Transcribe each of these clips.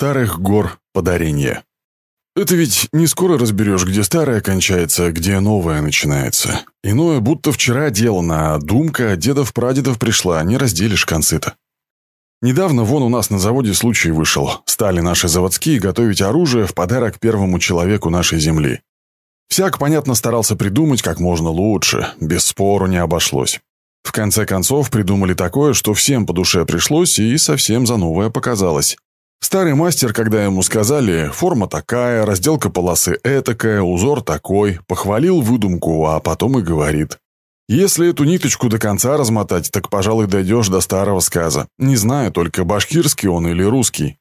старых гор подарение. Это ведь не скоро разберешь, где старое кончается, где новое начинается. Иное будто вчера делано, а думка дедов-прадедов пришла, не разделишь концы-то. Недавно вон у нас на заводе случай вышел. Стали наши заводские готовить оружие в подарок первому человеку нашей земли. Всяк, понятно, старался придумать как можно лучше, без спору не обошлось. В конце концов придумали такое, что всем по душе пришлось и совсем за новое показалось. Старый мастер, когда ему сказали «форма такая, разделка полосы этакая, узор такой», похвалил выдумку, а потом и говорит «Если эту ниточку до конца размотать, так, пожалуй, дойдешь до старого сказа. Не знаю, только башкирский он или русский».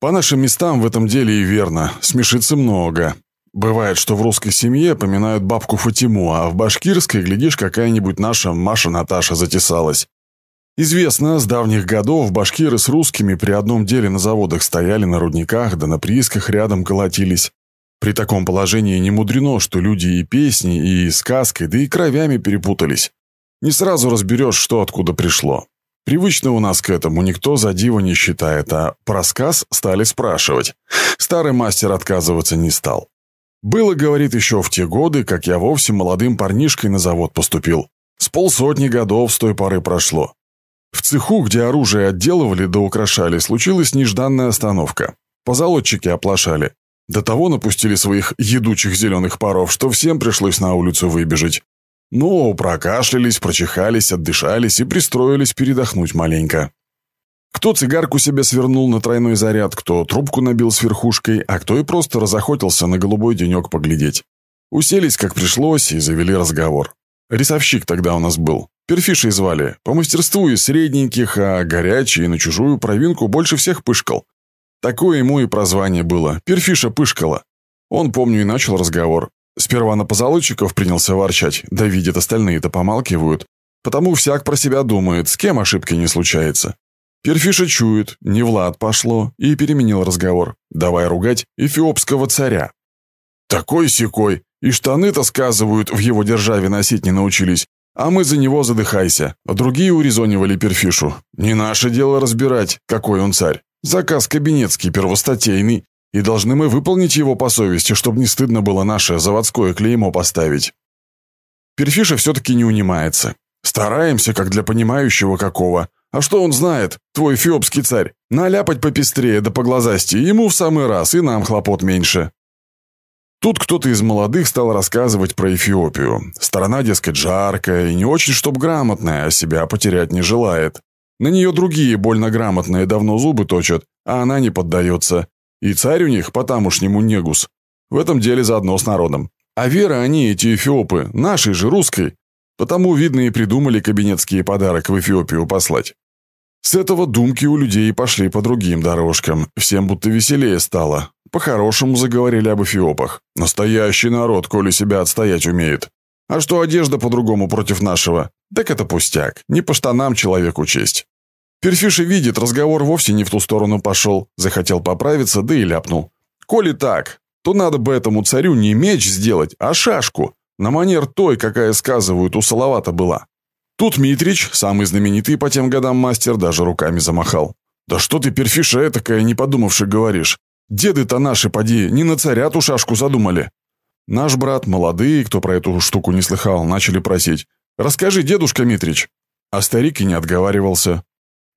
По нашим местам в этом деле и верно, смешится много. Бывает, что в русской семье поминают бабку Фатиму, а в башкирской, глядишь, какая-нибудь наша Маша Наташа затесалась. Известно, с давних годов башкиры с русскими при одном деле на заводах стояли на рудниках, да на приисках рядом колотились. При таком положении не мудрено, что люди и песни, и сказкой, да и кровями перепутались. Не сразу разберешь, что откуда пришло. Привычно у нас к этому никто за диво не считает, а про сказ стали спрашивать. Старый мастер отказываться не стал. Было, говорит, еще в те годы, как я вовсе молодым парнишкой на завод поступил. С полсотни годов с той поры прошло. В цеху, где оружие отделывали да украшали, случилась нежданная остановка. Позолотчики оплошали. До того напустили своих едучих зеленых паров, что всем пришлось на улицу выбежать. Ну, прокашлялись, прочихались, отдышались и пристроились передохнуть маленько. Кто цигарку себе свернул на тройной заряд, кто трубку набил с верхушкой, а кто и просто разохотился на голубой денек поглядеть. Уселись, как пришлось, и завели разговор. Рисовщик тогда у нас был. Перфишей звали. По мастерству из средненьких, а горячий на чужую провинку больше всех пышкал. Такое ему и прозвание было. Перфиша пышкала. Он, помню, и начал разговор. Сперва на позолотчиков принялся ворчать, да видит, остальные-то помалкивают. Потому всяк про себя думает, с кем ошибки не случается. Перфиша чует, не Влад пошло, и переменил разговор. Давай ругать эфиопского царя. Такой-сякой, и штаны-то, сказывают, в его державе носить не научились, а мы за него задыхайся. А другие урезонивали перфишу. Не наше дело разбирать, какой он царь. Заказ кабинетский, первостатейный. И должны мы выполнить его по совести, чтобы не стыдно было наше заводское клеймо поставить. Перфиша все-таки не унимается. Стараемся, как для понимающего какого. А что он знает, твой эфиопский царь? Наляпать попестрее да по глазасти, ему в самый раз, и нам хлопот меньше. Тут кто-то из молодых стал рассказывать про Эфиопию. Сторона, дескать, жаркая и не очень чтоб грамотная, а себя потерять не желает. На нее другие больно грамотные давно зубы точат, а она не поддается. И царь у них по-тамошнему негус. В этом деле заодно с народом. А вера они, эти эфиопы, нашей же, русской. Потому, видно, и придумали кабинетские подарок в Эфиопию послать. С этого думки у людей пошли по другим дорожкам. Всем будто веселее стало. По-хорошему заговорили об эфиопах. Настоящий народ, коли себя отстоять умеет. А что одежда по-другому против нашего? Так это пустяк. Не по штанам человеку честь. Перфиша видит, разговор вовсе не в ту сторону пошел. Захотел поправиться, да и ляпнул. Коли так, то надо бы этому царю не меч сделать, а шашку. На манер той, какая, сказывают, у Салавата была. Тут Митрич, самый знаменитый по тем годам мастер, даже руками замахал. «Да что ты, перфиша этакая, не подумавши, говоришь? Деды-то наши, поди, не на царя ту шашку задумали. Наш брат, молодые, кто про эту штуку не слыхал, начали просить. «Расскажи, дедушка Митрич». А старик и не отговаривался.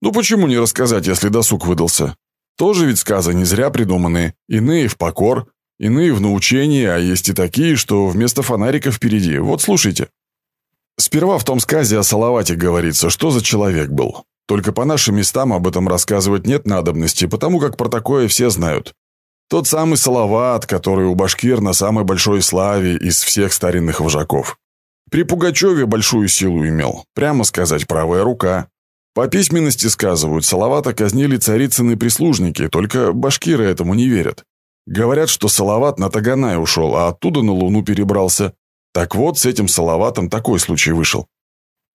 Ну почему не рассказать, если досуг выдался? Тоже ведь сказы не зря придуманные. Иные в покор, иные в научении, а есть и такие, что вместо фонарика впереди. Вот слушайте. Сперва в том сказе о Салавате говорится, что за человек был. Только по нашим местам об этом рассказывать нет надобности, потому как про такое все знают. Тот самый Салават, который у башкир на самой большой славе из всех старинных вожаков. При Пугачеве большую силу имел, прямо сказать, правая рука. По письменности сказывают, Салавата казнили царицыны прислужники, только башкиры этому не верят. Говорят, что Салават на Таганай ушел, а оттуда на Луну перебрался. Так вот, с этим Салаватом такой случай вышел.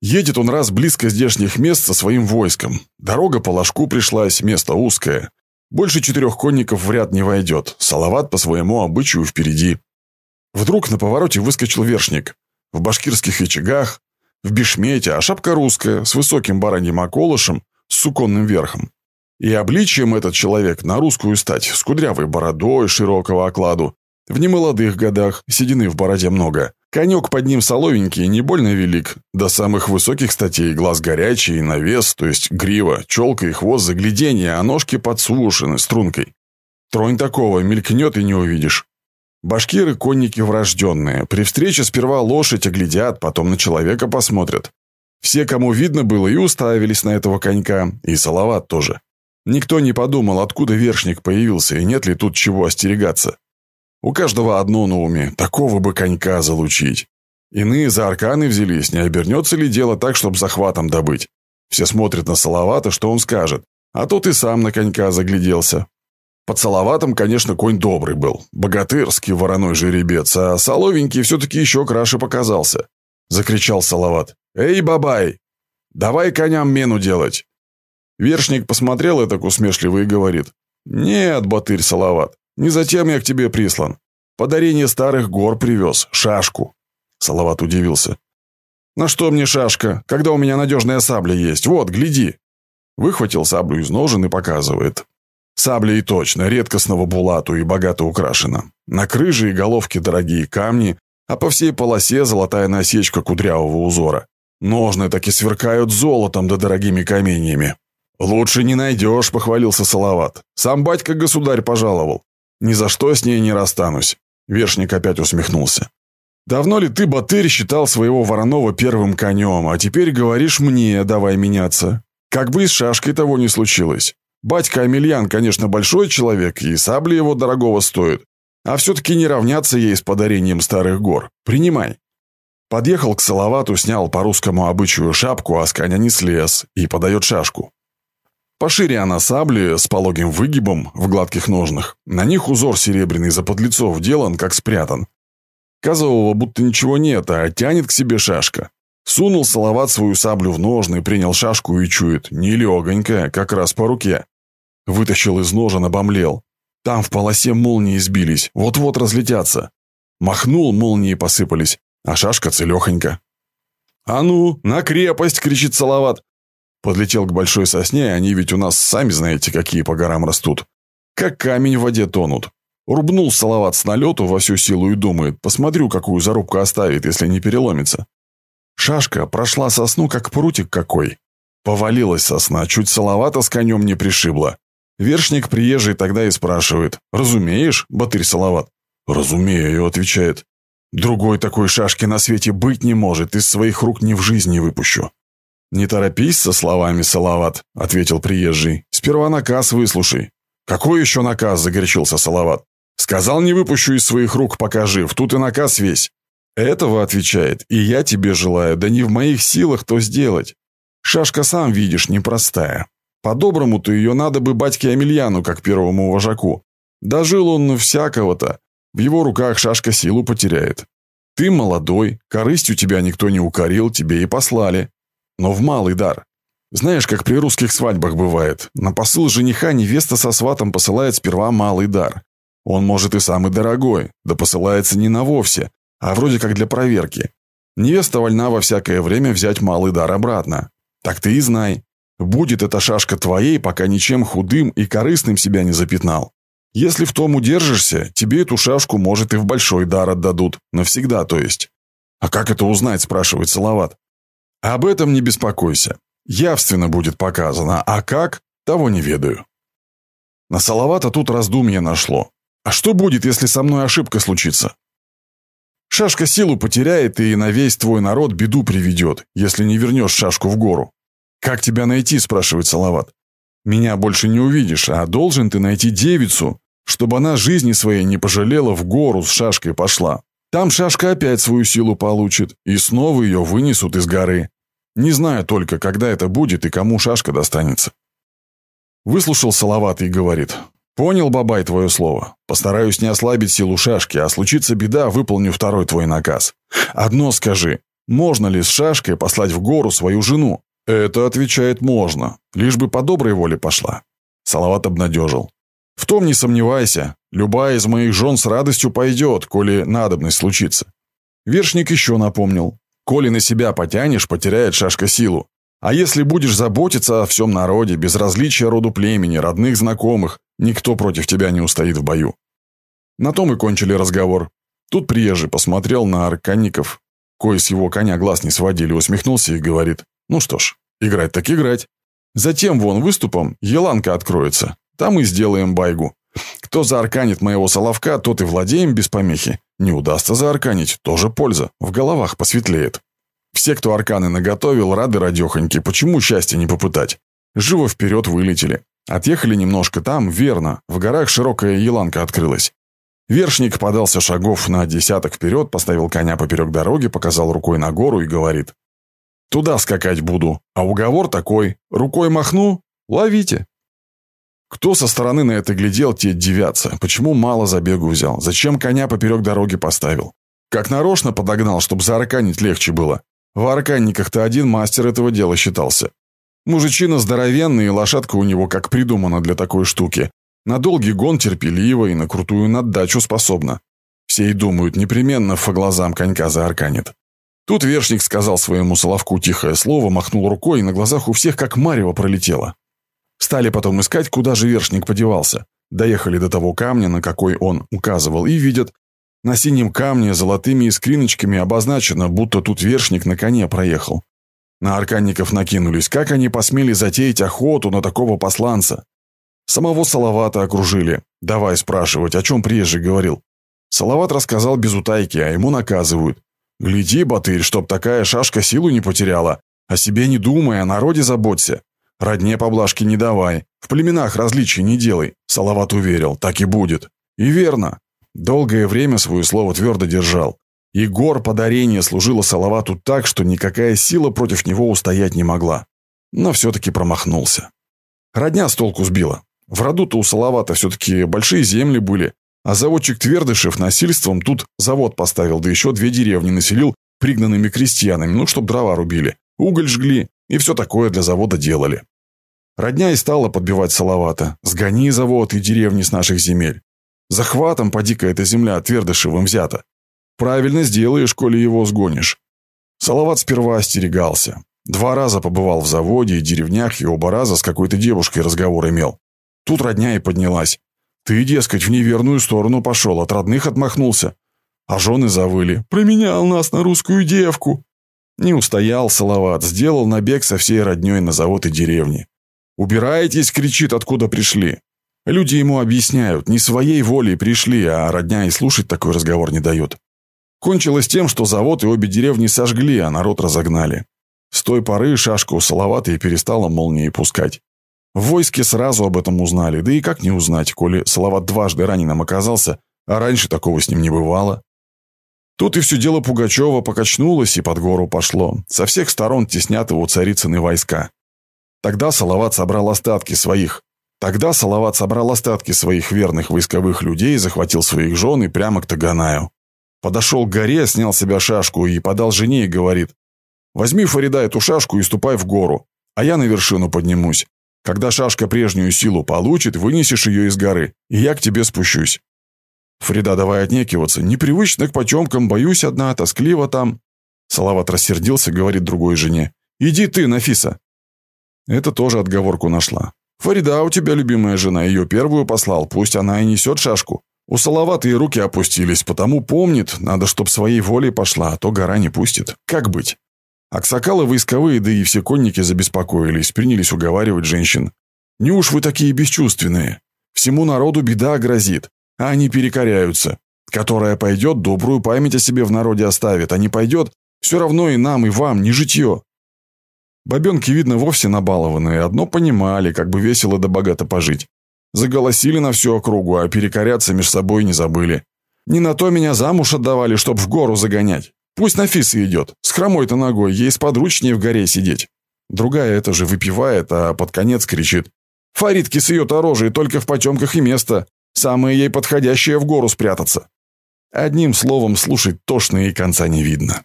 Едет он раз близко здешних мест со своим войском. Дорога по ложку пришлась, место узкое. Больше четырех конников в ряд не войдет. Салават по своему обычаю впереди. Вдруг на повороте выскочил вершник. В башкирских ячагах, в бешмете, а шапка русская, с высоким бараньим околышем, с суконным верхом. И обличием этот человек на русскую стать, с кудрявой бородой, широкого окладу. В немолодых годах, седины в бороде много. Конек под ним соловенький, не больно велик. До самых высоких статей глаз горячий, навес, то есть грива, челка и хвост загляденье, а ножки подсушены стрункой. Тронь такого, мелькнет и не увидишь. Башкиры – конники врожденные. При встрече сперва лошадь оглядят, потом на человека посмотрят. Все, кому видно было, и уставились на этого конька, и Салават тоже. Никто не подумал, откуда вершник появился, и нет ли тут чего остерегаться. У каждого одно на уме – такого бы конька залучить. Иные за арканы взялись, не обернется ли дело так, чтобы захватом добыть. Все смотрят на Салавата, что он скажет. А тот и сам на конька загляделся. Под Салаватом, конечно, конь добрый был. Богатырский вороной жеребец, а Соловенький все-таки еще краше показался. Закричал Салават. «Эй, бабай! Давай коням мену делать!» Вершник посмотрел это усмешливо и говорит. «Нет, батырь Салават, не затем я к тебе прислан. Подарение старых гор привез, шашку». Салават удивился. «На что мне шашка, когда у меня надежная сабля есть? Вот, гляди!» Выхватил саблю из ножен и показывает. Сабля и точно, редкостного булату и богато украшена. На крыже и головке дорогие камни, а по всей полосе золотая насечка кудрявого узора. Ножны таки сверкают золотом да дорогими каменьями. «Лучше не найдешь», — похвалился Салават. «Сам батька-государь пожаловал. Ни за что с ней не расстанусь». Вершник опять усмехнулся. «Давно ли ты, Батырь, считал своего Воронова первым конем, а теперь говоришь мне, давай меняться? Как бы и с шашкой того не случилось. Батька Амельян, конечно, большой человек, и сабли его дорогого стоит, а все-таки не равняться ей с подарением старых гор. Принимай». Подъехал к Салавату, снял по русскому обычаю шапку, а с коня не слез, и подает шашку. Пошире она сабли, с пологим выгибом в гладких ножнах. На них узор серебряный заподлицов делан, как спрятан. Казового будто ничего нет, а тянет к себе шашка. Сунул Салават свою саблю в ножны, принял шашку и чует. Нелегонькая, как раз по руке. Вытащил из ножен, обомлел. Там в полосе молнии сбились, вот-вот разлетятся. Махнул, молнии посыпались, а шашка целехонька. «А ну, на крепость!» — кричит Салават. Подлетел к большой сосне, они ведь у нас сами знаете, какие по горам растут. Как камень в воде тонут. Рубнул Салават с налету во всю силу и думает, посмотрю, какую зарубку оставит, если не переломится. Шашка прошла сосну, как прутик какой. Повалилась сосна, чуть Салавата с конем не пришибла. Вершник приезжий тогда и спрашивает, «Разумеешь, Батырь Салават?» «Разумею», — отвечает. «Другой такой шашки на свете быть не может, из своих рук ни в жизни выпущу». «Не торопись со словами, Салават», — ответил приезжий. «Сперва наказ выслушай». «Какой еще наказ?» — загорячился Салават. «Сказал, не выпущу из своих рук, пока жив. Тут и наказ весь». «Этого, — отвечает, — и я тебе желаю, да не в моих силах то сделать. Шашка, сам видишь, непростая. По-доброму-то ее надо бы батьке Амельяну, как первому вожаку. Дожил он всякого-то. В его руках шашка силу потеряет. Ты молодой, корыстью тебя никто не укорил, тебе и послали но в малый дар. Знаешь, как при русских свадьбах бывает. На посыл жениха невеста со сватом посылает сперва малый дар. Он может и самый дорогой, да посылается не на вовсе, а вроде как для проверки. Невеста вольна во всякое время взять малый дар обратно. Так ты и знай. Будет эта шашка твоей, пока ничем худым и корыстным себя не запятнал. Если в том удержишься, тебе эту шашку, может, и в большой дар отдадут. Навсегда, то есть. А как это узнать, спрашивает Салават. Об этом не беспокойся. Явственно будет показано, а как, того не ведаю. На Салавата тут раздумье нашло. А что будет, если со мной ошибка случится? Шашка силу потеряет и на весь твой народ беду приведет, если не вернешь шашку в гору. «Как тебя найти?» – спрашивает Салават. «Меня больше не увидишь, а должен ты найти девицу, чтобы она жизни своей не пожалела, в гору с шашкой пошла. Там шашка опять свою силу получит, и снова ее вынесут из горы. Не знаю только, когда это будет и кому шашка достанется. Выслушал Салават и говорит. «Понял, бабай, твое слово. Постараюсь не ослабить силу шашки, а случится беда, выполню второй твой наказ. Одно скажи, можно ли с шашкой послать в гору свою жену?» «Это, — отвечает, — можно, лишь бы по доброй воле пошла». Салават обнадежил. В том не сомневайся, любая из моих жен с радостью пойдет, коли надобность случится. Вершник еще напомнил. Коли на себя потянешь, потеряет шашка силу. А если будешь заботиться о всем народе, без различия роду племени, родных, знакомых, никто против тебя не устоит в бою. На том и кончили разговор. Тут приезжий посмотрел на арканников, кое с его коня глаз не сводили, усмехнулся и говорит, ну что ж, играть так играть. Затем вон выступом еланка откроется, там и сделаем байгу. Кто заарканит моего соловка, тот и владеем без помехи. Не удастся заарканить, тоже польза, в головах посветлеет. Все, кто арканы наготовил, рады радехоньки, почему счастье не попытать? Живо вперед вылетели. Отъехали немножко там, верно, в горах широкая еланка открылась. Вершник подался шагов на десяток вперед, поставил коня поперек дороги, показал рукой на гору и говорит. «Туда скакать буду, а уговор такой, рукой махну, ловите». Кто со стороны на это глядел, те девятся. Почему мало забегу взял? Зачем коня поперек дороги поставил? Как нарочно подогнал, чтобы заарканить легче было. В арканниках-то один мастер этого дела считался. Мужичина здоровенный, и лошадка у него как придумана для такой штуки. На долгий гон терпеливо и на крутую наддачу способна. Все и думают, непременно по глазам конька заарканит. Тут вершник сказал своему Соловку тихое слово, махнул рукой, и на глазах у всех как марево пролетело. Стали потом искать, куда же вершник подевался. Доехали до того камня, на какой он указывал, и видят, на синем камне золотыми искриночками обозначено, будто тут вершник на коне проехал. На арканников накинулись, как они посмели затеять охоту на такого посланца. Самого Салавата окружили. Давай спрашивать, о чем приезжий говорил. Салават рассказал без утайки, а ему наказывают. Гляди, Батырь, чтоб такая шашка силу не потеряла. О себе не думай, о народе заботься. Родне поблажки не давай, в племенах различий не делай. Салават уверил, так и будет. И верно. Долгое время свое слово твердо держал. И гор подарение служило Салавату так, что никакая сила против него устоять не могла. Но все-таки промахнулся. Родня с толку сбила. В роду-то у Салавата все-таки большие земли были, а заводчик Твердышев насильством тут завод поставил, да еще две деревни населил пригнанными крестьянами, ну, чтоб дрова рубили, уголь жгли и все такое для завода делали. Родня и стала подбивать Салавата. «Сгони завод и деревни с наших земель. Захватом поди-ка эта земля Твердышевым взята. Правильно сделаешь, коли его сгонишь». Салават сперва остерегался. Два раза побывал в заводе и деревнях, и оба раза с какой-то девушкой разговор имел. Тут родня и поднялась. Ты, дескать, в неверную сторону пошел, от родных отмахнулся. А жены завыли. Променял нас на русскую девку. Не устоял Салават, сделал набег со всей родней на завод и деревни. «Убирайтесь!» — кричит, откуда пришли. Люди ему объясняют, не своей волей пришли, а родня и слушать такой разговор не дает. Кончилось тем, что завод и обе деревни сожгли, а народ разогнали. С той поры шашка у Салавата и перестала молнии пускать. В войске сразу об этом узнали, да и как не узнать, коли Салават дважды раненым оказался, а раньше такого с ним не бывало. Тут и все дело Пугачева покачнулось и под гору пошло. Со всех сторон теснят его царицыны войска. Тогда Салават собрал остатки своих. Тогда Салават собрал остатки своих верных войсковых людей, захватил своих жен и прямо к Таганаю. Подошел к горе, снял себя шашку и подал жене и говорит, «Возьми, Фарида, эту шашку и ступай в гору, а я на вершину поднимусь. Когда шашка прежнюю силу получит, вынесешь ее из горы, и я к тебе спущусь». Фарида, давай отнекиваться, непривычно к потемкам, боюсь одна, тоскливо там. Салават рассердился, говорит другой жене, «Иди ты, Нафиса, это тоже отговорку нашла. «Фарида, у тебя любимая жена, ее первую послал, пусть она и несет шашку. У Салавата руки опустились, потому помнит, надо, чтоб своей волей пошла, а то гора не пустит. Как быть?» Аксакалы войсковые, да и все конники забеспокоились, принялись уговаривать женщин. «Не уж вы такие бесчувственные. Всему народу беда грозит, а они перекоряются. Которая пойдет, добрую память о себе в народе оставит, а не пойдет, все равно и нам, и вам не житье. Бабенки, видно, вовсе набалованные, одно понимали, как бы весело да богато пожить. Заголосили на всю округу, а перекоряться меж собой не забыли. Не на то меня замуж отдавали, чтоб в гору загонять. Пусть Нафиса идет, с хромой-то ногой, ей сподручнее в горе сидеть. Другая это же выпивает, а под конец кричит. Фаритки с ее-то рожей только в потемках и место. Самое ей подходящее в гору спрятаться. Одним словом, слушать тошно и конца не видно.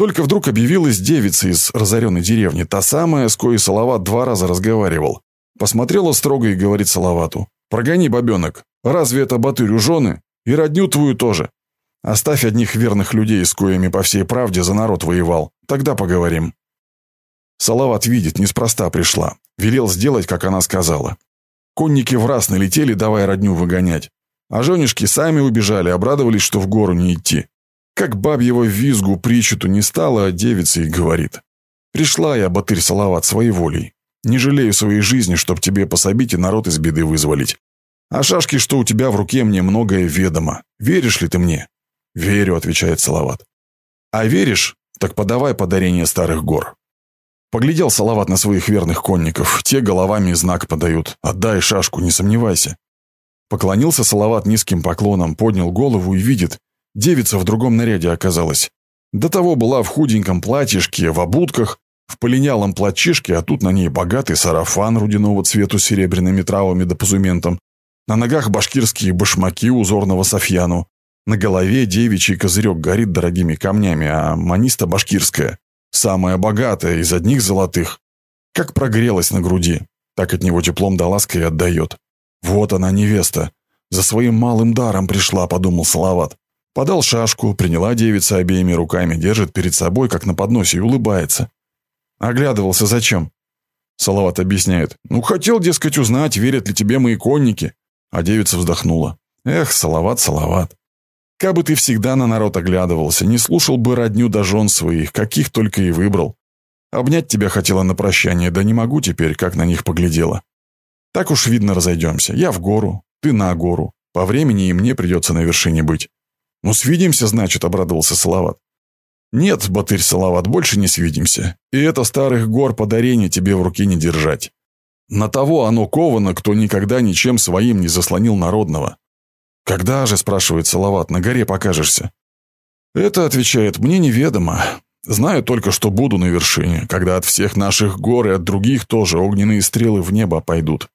Только вдруг объявилась девица из разоренной деревни, та самая, с коей Салават два раза разговаривал. Посмотрела строго и говорит Салавату. «Прогони, бабенок. Разве это Батырю жены? И родню твою тоже. Оставь одних верных людей, с коими по всей правде за народ воевал. Тогда поговорим». Салават видит, неспроста пришла. Велел сделать, как она сказала. Конники в раз налетели, давай родню выгонять. А женишки сами убежали, обрадовались, что в гору не идти. Как баб его визгу причету не стало, а девица и говорит. «Пришла я, Батырь Салават, своей волей. Не жалею своей жизни, чтоб тебе пособить и народ из беды вызволить. А шашки, что у тебя в руке, мне многое ведомо. Веришь ли ты мне?» «Верю», — отвечает Салават. «А веришь? Так подавай подарение старых гор». Поглядел Салават на своих верных конников. Те головами знак подают. «Отдай шашку, не сомневайся». Поклонился Салават низким поклоном, поднял голову и видит. Девица в другом наряде оказалась. До того была в худеньком платьишке, в обутках, в полинялом платчишке, а тут на ней богатый сарафан рудяного цвету с серебряными травами да позументом. На ногах башкирские башмаки узорного софьяну. На голове девичий козырек горит дорогими камнями, а маниста башкирская, самая богатая из одних золотых, как прогрелась на груди, так от него теплом да лаской отдает. Вот она, невеста. За своим малым даром пришла, подумал Салават. Подал шашку, приняла девица обеими руками, держит перед собой, как на подносе, и улыбается. Оглядывался зачем? Салават объясняет. Ну, хотел, дескать, узнать, верят ли тебе мои конники. А девица вздохнула. Эх, Салават, Салават. Кабы ты всегда на народ оглядывался, не слушал бы родню до жен своих, каких только и выбрал. Обнять тебя хотела на прощание, да не могу теперь, как на них поглядела. Так уж видно разойдемся. Я в гору, ты на гору. По времени и мне придется на вершине быть. «Ну, свидимся, значит», — обрадовался Салават. «Нет, Батырь Салават, больше не свидимся. И это старых гор подарение тебе в руке не держать. На того оно ковано, кто никогда ничем своим не заслонил народного». «Когда же?» — спрашивает Салават. «На горе покажешься». «Это, — отвечает, — мне неведомо. Знаю только, что буду на вершине, когда от всех наших гор и от других тоже огненные стрелы в небо пойдут.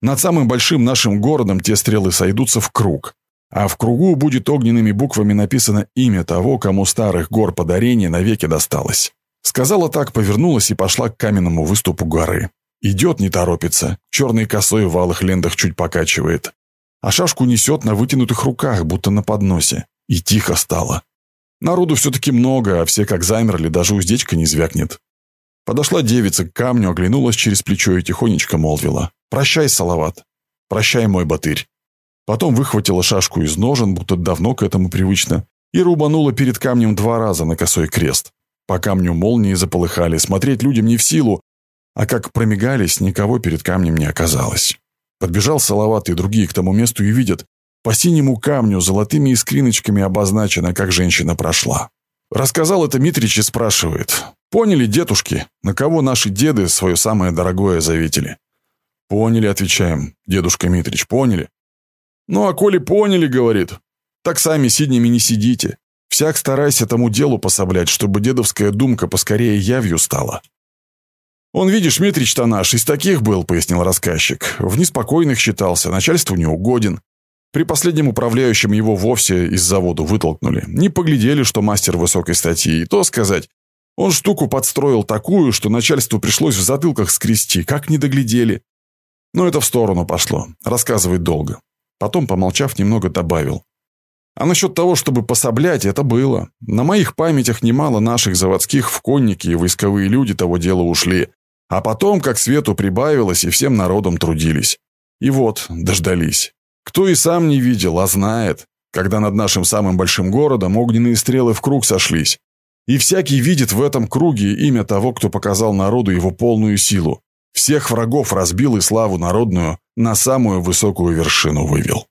Над самым большим нашим городом те стрелы сойдутся в круг, а в кругу будет огненными буквами написано имя того, кому старых гор подарение навеки досталось. Сказала так, повернулась и пошла к каменному выступу горы. Идет, не торопится, черной косой в алых лендах чуть покачивает. А шашку несет на вытянутых руках, будто на подносе. И тихо стало. Народу все-таки много, а все как замерли, даже уздечка не звякнет. Подошла девица к камню, оглянулась через плечо и тихонечко молвила. «Прощай, Салават. Прощай, мой батырь». Потом выхватила шашку из ножен, будто давно к этому привычно, и рубанула перед камнем два раза на косой крест. По камню молнии заполыхали, смотреть людям не в силу, а как промигались, никого перед камнем не оказалось. Подбежал Салават и другие к тому месту и видят, по синему камню золотыми искриночками обозначено, как женщина прошла. Рассказал это Митрич и спрашивает. «Поняли, дедушки, на кого наши деды свое самое дорогое заветили?» «Поняли», — отвечаем. «Дедушка Митрич, поняли?» «Ну, а коли поняли, — говорит, — так сами сиднями не сидите. Всяк старайся тому делу пособлять, чтобы дедовская думка поскорее явью стала». «Он, видишь, Митрич-то наш, из таких был», — пояснил рассказчик. «В неспокойных считался, начальству не угоден. При последнем управляющем его вовсе из завода вытолкнули. Не поглядели, что мастер высокой статьи, и то сказать. Он штуку подстроил такую, что начальству пришлось в затылках скрести, как не доглядели. Но это в сторону пошло, рассказывать долго. Потом, помолчав, немного добавил. А насчет того, чтобы пособлять, это было. На моих памятях немало наших заводских в конники и войсковые люди того дела ушли. А потом, как свету прибавилось, и всем народом трудились. И вот, дождались. Кто и сам не видел, а знает, когда над нашим самым большим городом огненные стрелы в круг сошлись. И всякий видит в этом круге имя того, кто показал народу его полную силу. Всех врагов разбил и славу народную на самую высокую вершину вывел.